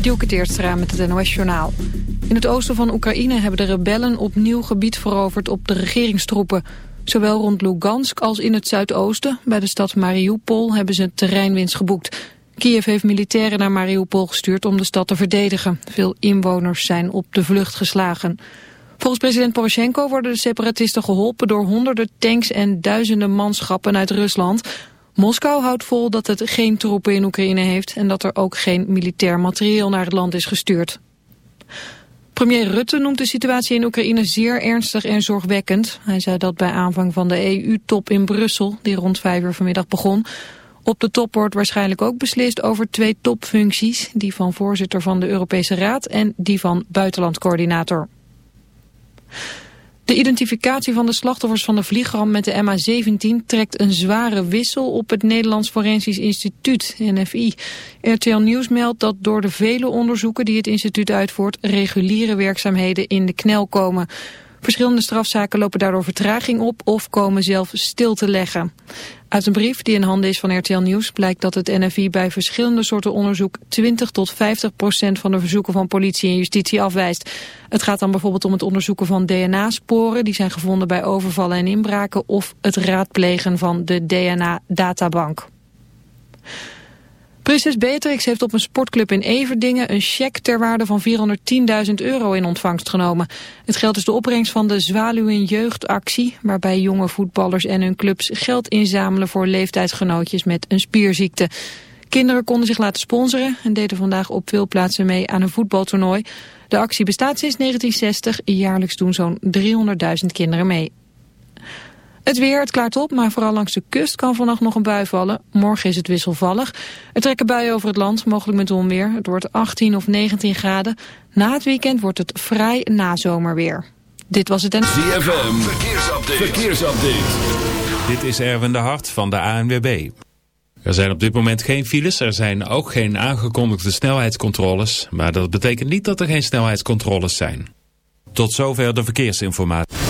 Dielke Teertstra met het NOS-journaal. In het oosten van Oekraïne hebben de rebellen opnieuw gebied veroverd op de regeringstroepen. Zowel rond Lugansk als in het zuidoosten, bij de stad Mariupol, hebben ze terreinwinst geboekt. Kiev heeft militairen naar Mariupol gestuurd om de stad te verdedigen. Veel inwoners zijn op de vlucht geslagen. Volgens president Poroshenko worden de separatisten geholpen door honderden tanks en duizenden manschappen uit Rusland. Moskou houdt vol dat het geen troepen in Oekraïne heeft en dat er ook geen militair materieel naar het land is gestuurd. Premier Rutte noemt de situatie in Oekraïne zeer ernstig en zorgwekkend. Hij zei dat bij aanvang van de EU-top in Brussel, die rond vijf uur vanmiddag begon. Op de top wordt waarschijnlijk ook beslist over twee topfuncties, die van voorzitter van de Europese Raad en die van buitenlandcoördinator. De identificatie van de slachtoffers van de vliegramp met de MH17 trekt een zware wissel op het Nederlands Forensisch Instituut, NFI. RTL Nieuws meldt dat door de vele onderzoeken die het instituut uitvoert reguliere werkzaamheden in de knel komen. Verschillende strafzaken lopen daardoor vertraging op of komen zelf stil te leggen. Uit een brief die in handen is van RTL Nieuws blijkt dat het NFI bij verschillende soorten onderzoek 20 tot 50 procent van de verzoeken van politie en justitie afwijst. Het gaat dan bijvoorbeeld om het onderzoeken van DNA-sporen die zijn gevonden bij overvallen en inbraken of het raadplegen van de DNA-databank. Prinses Beatrix heeft op een sportclub in Everdingen een cheque ter waarde van 410.000 euro in ontvangst genomen. Het geld is de opbrengst van de Zwaluwen Jeugdactie, waarbij jonge voetballers en hun clubs geld inzamelen voor leeftijdsgenootjes met een spierziekte. Kinderen konden zich laten sponsoren en deden vandaag op veel plaatsen mee aan een voetbaltoernooi. De actie bestaat sinds 1960, jaarlijks doen zo'n 300.000 kinderen mee. Het weer, het klaart op, maar vooral langs de kust kan vannacht nog een bui vallen. Morgen is het wisselvallig. Er trekken buien over het land, mogelijk met onweer. Het wordt 18 of 19 graden. Na het weekend wordt het vrij nazomerweer. Dit was het en... ZFM, verkeersupdate. verkeersupdate. Dit is Erwin de Hart van de ANWB. Er zijn op dit moment geen files, er zijn ook geen aangekondigde snelheidscontroles. Maar dat betekent niet dat er geen snelheidscontroles zijn. Tot zover de verkeersinformatie.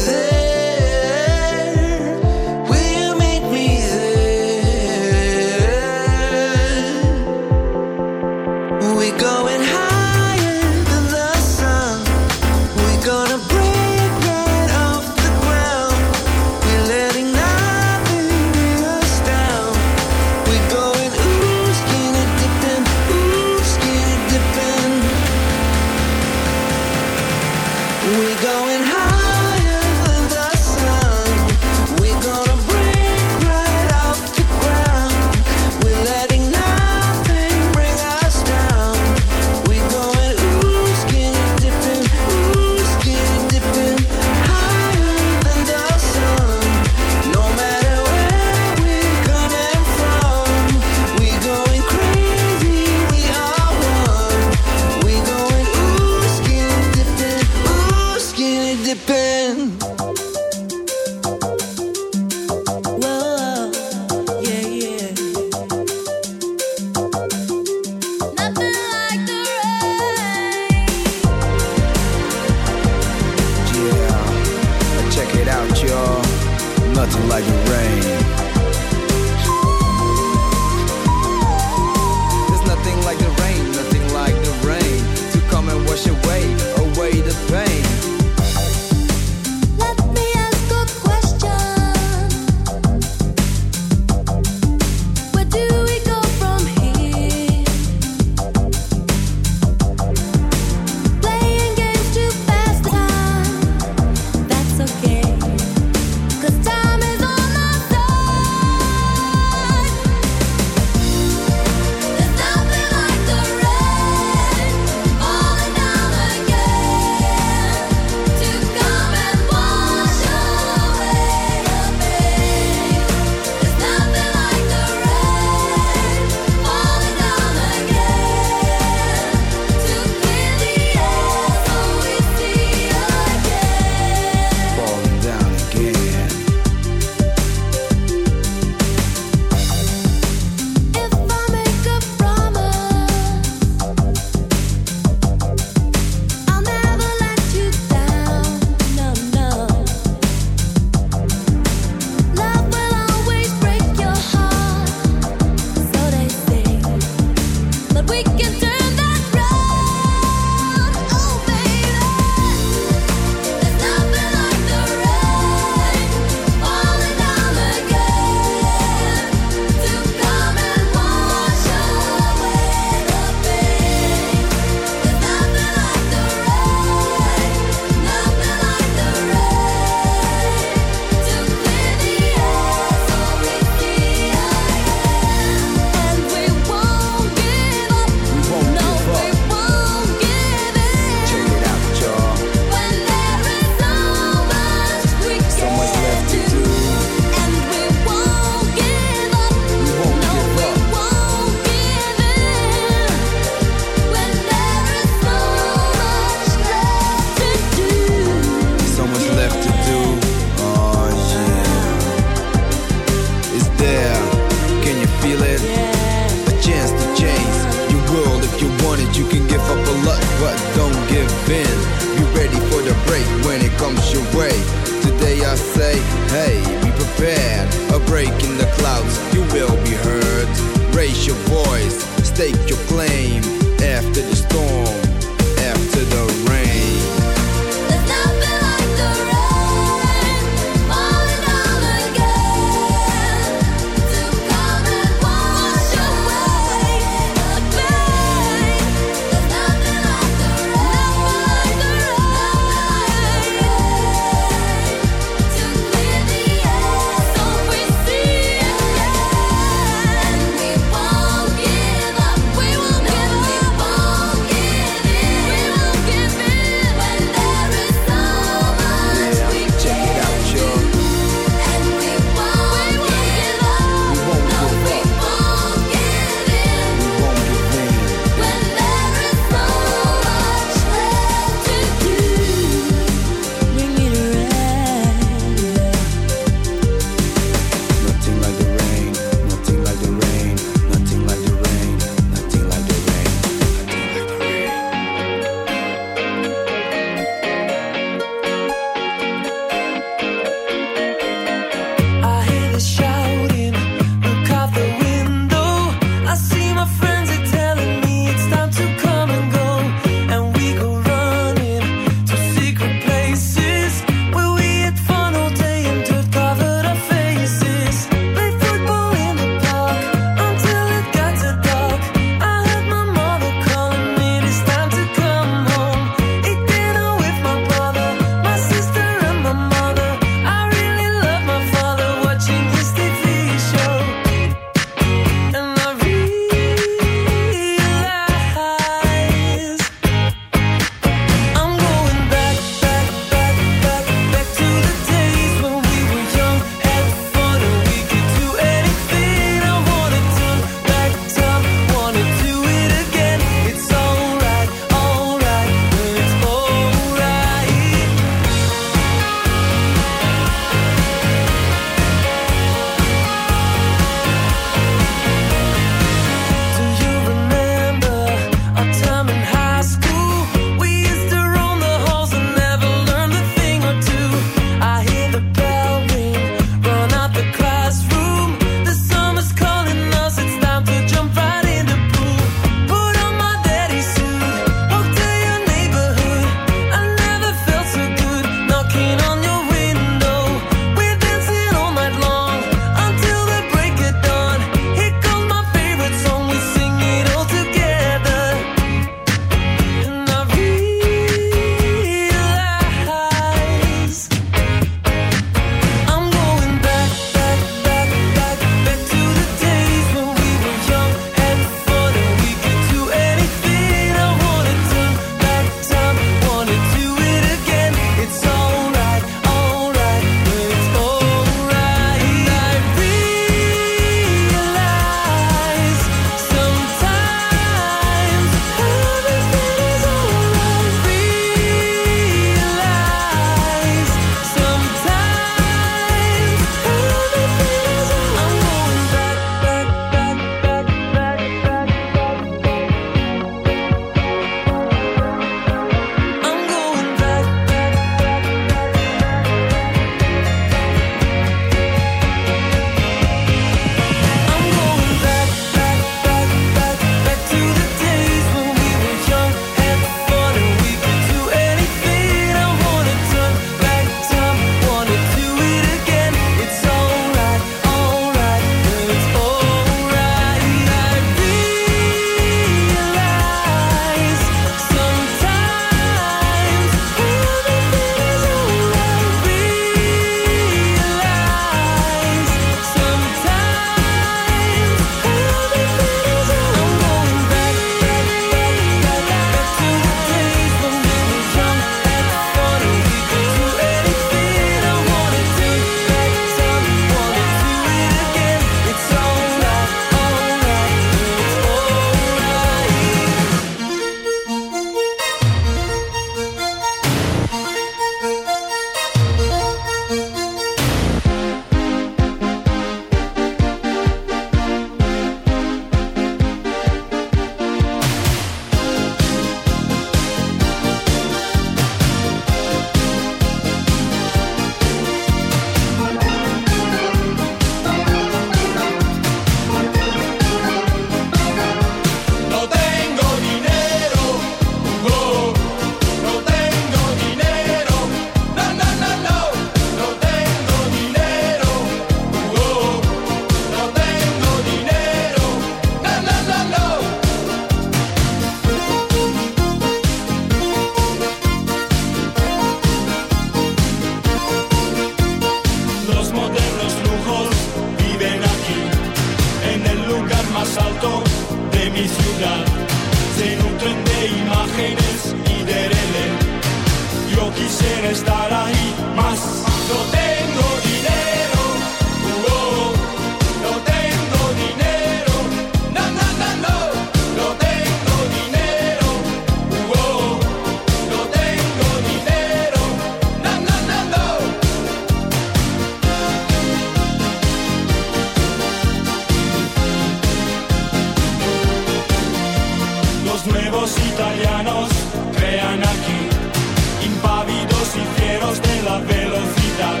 los italianos crean aquí, impávidos y fieros de la velocidad.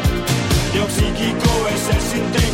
Dios psíquico es el sintético.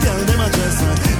can't imagine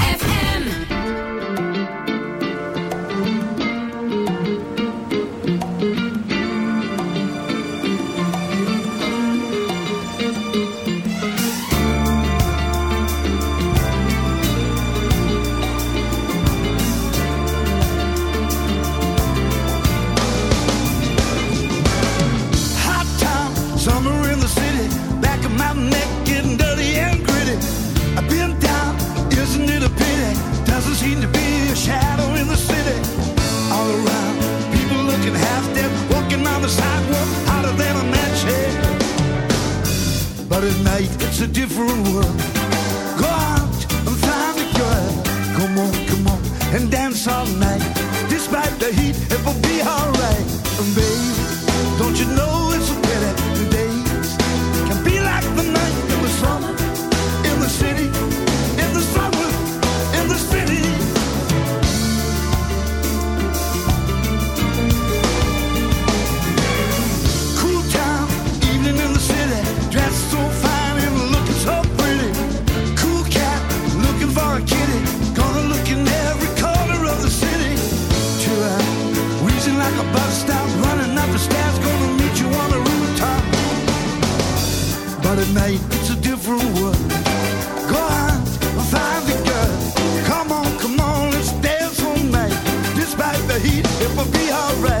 gonna be alright.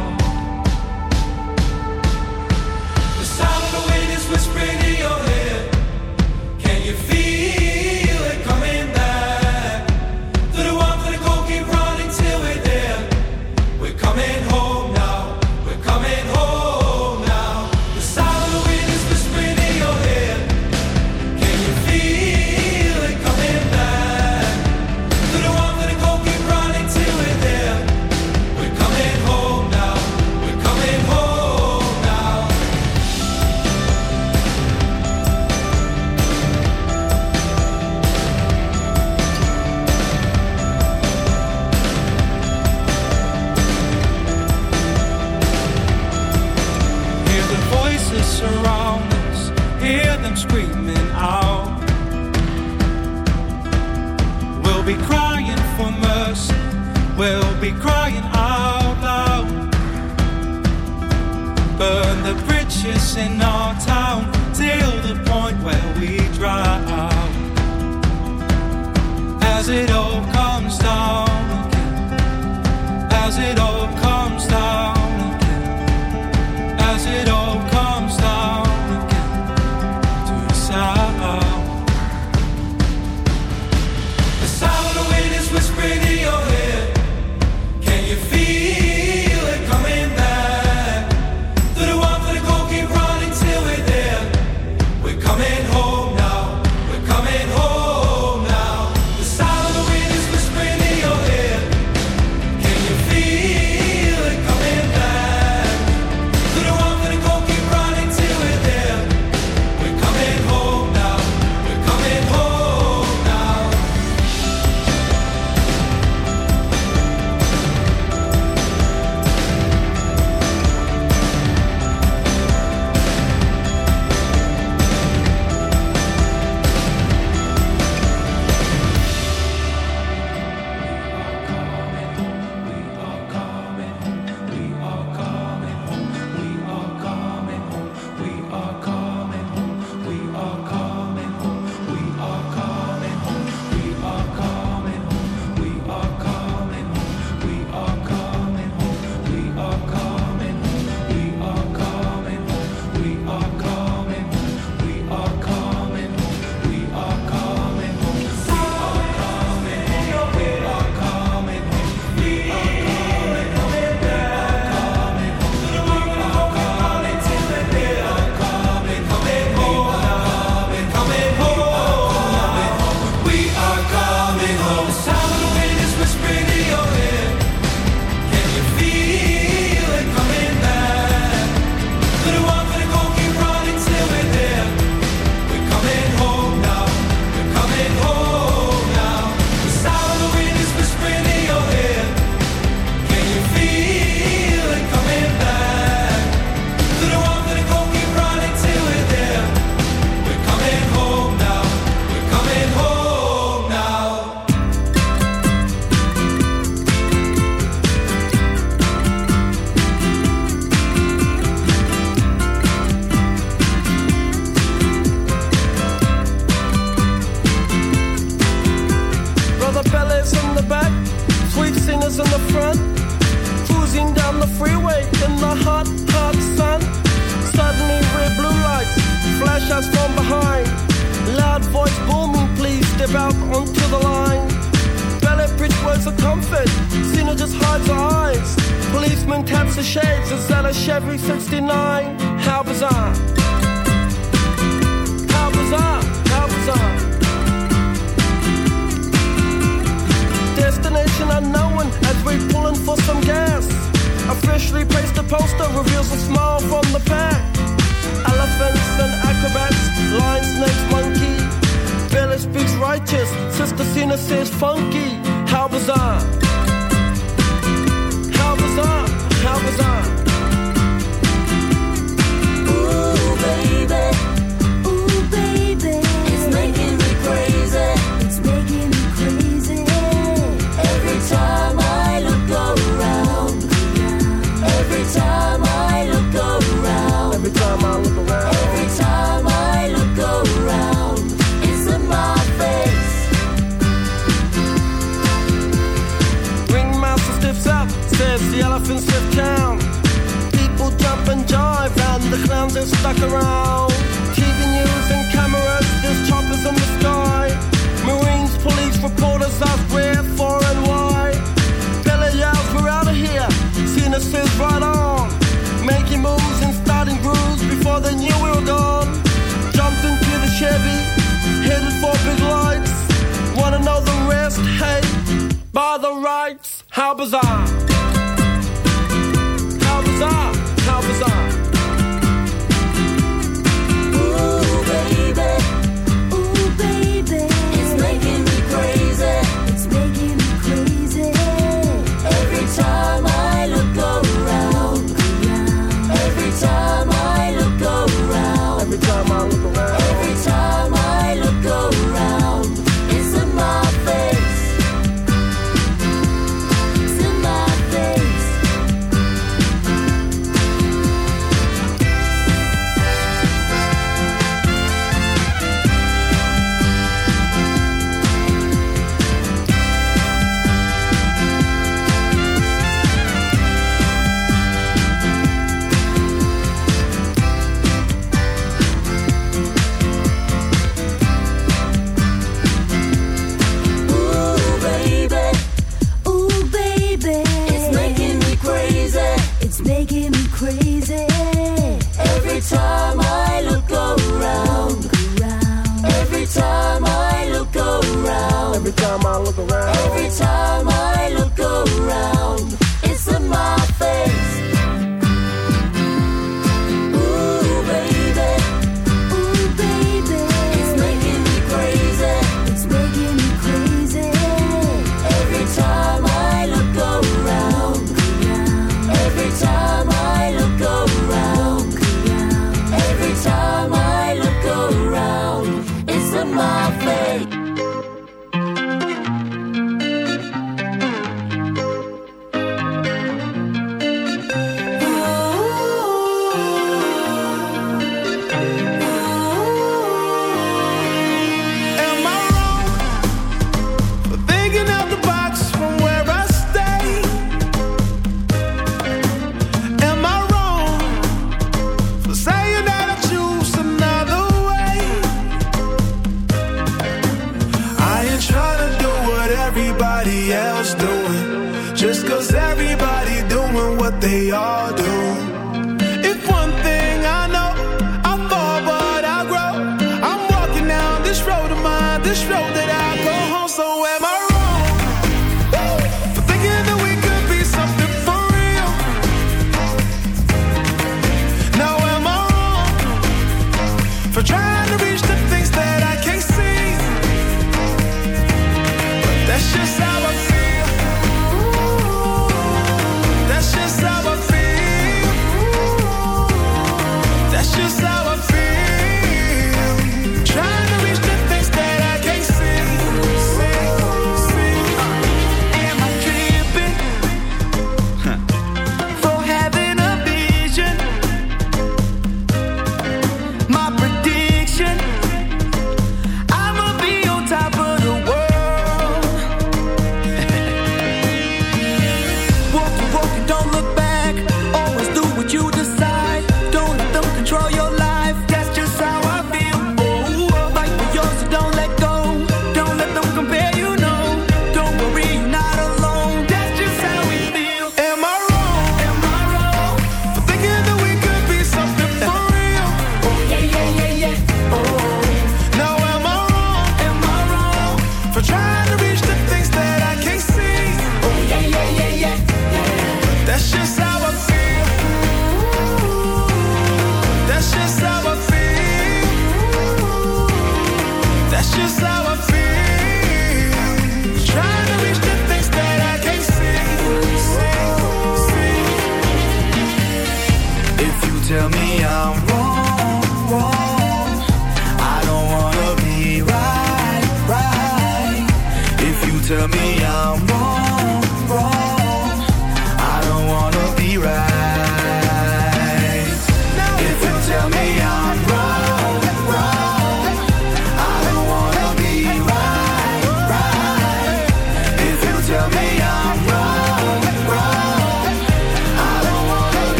As it all comes down again. As it all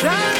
Shine.